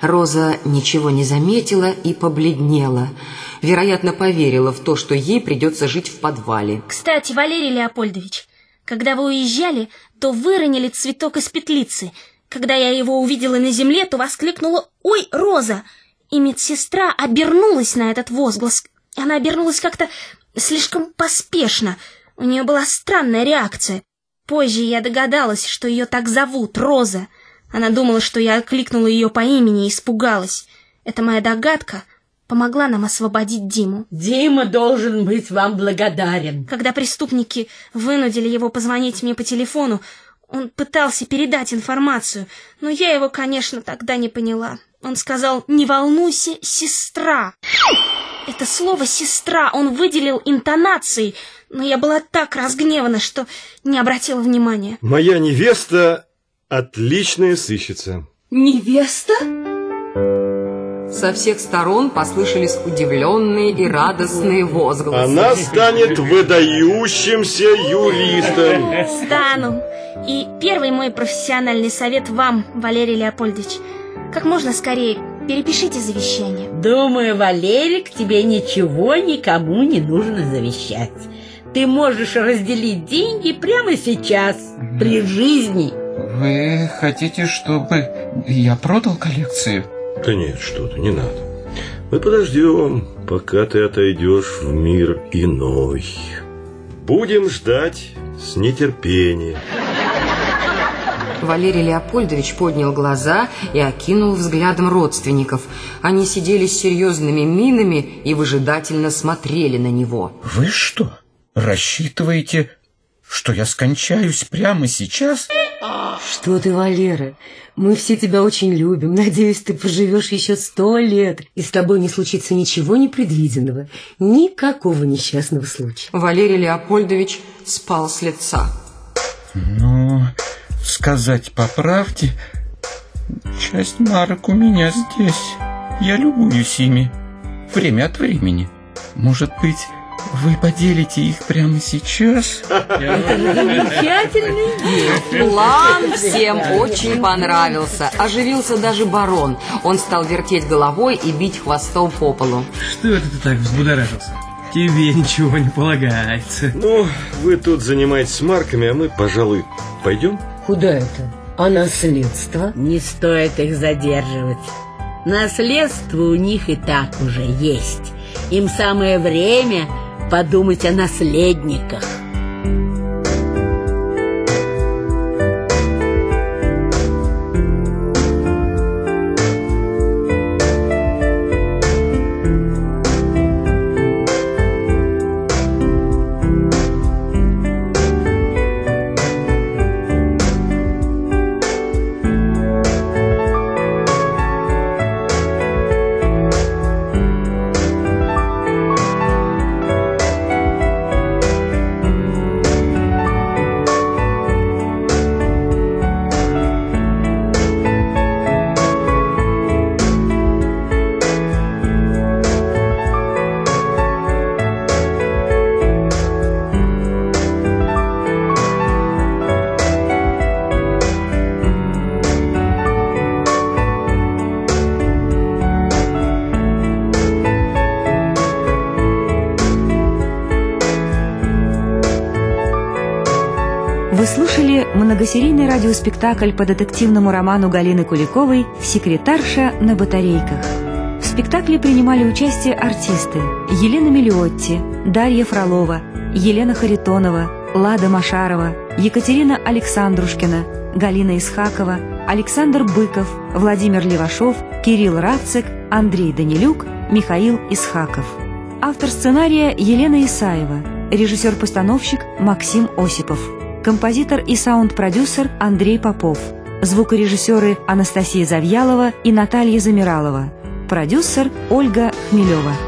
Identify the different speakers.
Speaker 1: Роза ничего не заметила и побледнела. Вероятно, поверила в то, что ей придется жить в подвале.
Speaker 2: Кстати, Валерий Леопольдович, когда вы уезжали, то выронили цветок из петлицы. Когда я его увидела на земле, то воскликнула «Ой, Роза!» И медсестра обернулась на этот возглас. Она обернулась как-то слишком поспешно. У нее была странная реакция. Позже я догадалась, что ее так зовут, Роза. Она думала, что я окликнула ее по имени и испугалась. Эта моя догадка помогла нам освободить Диму.
Speaker 3: Дима должен быть вам благодарен.
Speaker 2: Когда преступники вынудили его позвонить мне по телефону, он пытался передать информацию, но я его, конечно, тогда не поняла. Он сказал «Не волнуйся, сестра». Это слово «сестра» он выделил интонацией, но я была так разгневана, что не обратила внимания.
Speaker 4: Моя невеста отличная сыщица.
Speaker 3: Невеста?
Speaker 1: Со всех сторон послышались удивленные и радостные возгласы.
Speaker 4: Она станет выдающимся юристом.
Speaker 2: Стану. И первый мой профессиональный совет вам, Валерий Леопольдович. Как можно скорее перепишите завещание.
Speaker 3: Думаю, Валерик, тебе ничего никому не нужно завещать. Ты можешь разделить деньги прямо сейчас, при жизни.
Speaker 5: Вы хотите, чтобы я продал коллекцию?
Speaker 4: Да нет, что ты, не надо. Мы подождем, пока ты отойдешь в мир иной. Будем ждать с нетерпением.
Speaker 1: Валерий Леопольдович поднял глаза и окинул взглядом родственников. Они сидели с серьезными минами и выжидательно смотрели на него.
Speaker 5: Вы что, рассчитываете, что я скончаюсь прямо сейчас?
Speaker 6: Что ты, Валера? Мы все тебя очень любим. Надеюсь, ты поживешь еще сто лет, и с тобой не случится ничего непредвиденного, никакого несчастного случая.
Speaker 1: Валерий Леопольдович спал с лица.
Speaker 5: Ну, сказать по правде, часть марок у меня здесь. Я любуюсь ими время от времени. Может быть, вы поделите их прямо сейчас?
Speaker 3: Замечательный день.
Speaker 1: План всем очень понравился. Оживился даже барон. Он стал вертеть головой и бить хвостом по полу.
Speaker 7: Что это ты так взбудоражился? Тебе ничего не полагается.
Speaker 4: Ну, вы тут занимаетесь марками, а мы, пожалуй, пойдем?
Speaker 6: Куда это? А наследство?
Speaker 3: Не стоит их задерживать. Наследство у них и так уже есть. Им самое время подумать о наследниках.
Speaker 8: Многосерийный радиоспектакль по детективному роману Галины Куликовой «Секретарша на батарейках». В спектакле принимали участие артисты Елена Мелиотти, Дарья Фролова, Елена Харитонова, Лада Машарова, Екатерина Александрушкина, Галина Исхакова, Александр Быков, Владимир Левашов, Кирилл Равцик, Андрей Данилюк, Михаил Исхаков. Автор сценария Елена Исаева, режиссер-постановщик Максим Осипов, композитор и саунд-продюсер Андрей Попов, звукорежиссеры Анастасия Завьялова и Наталья Замиралова, продюсер Ольга Хмелева.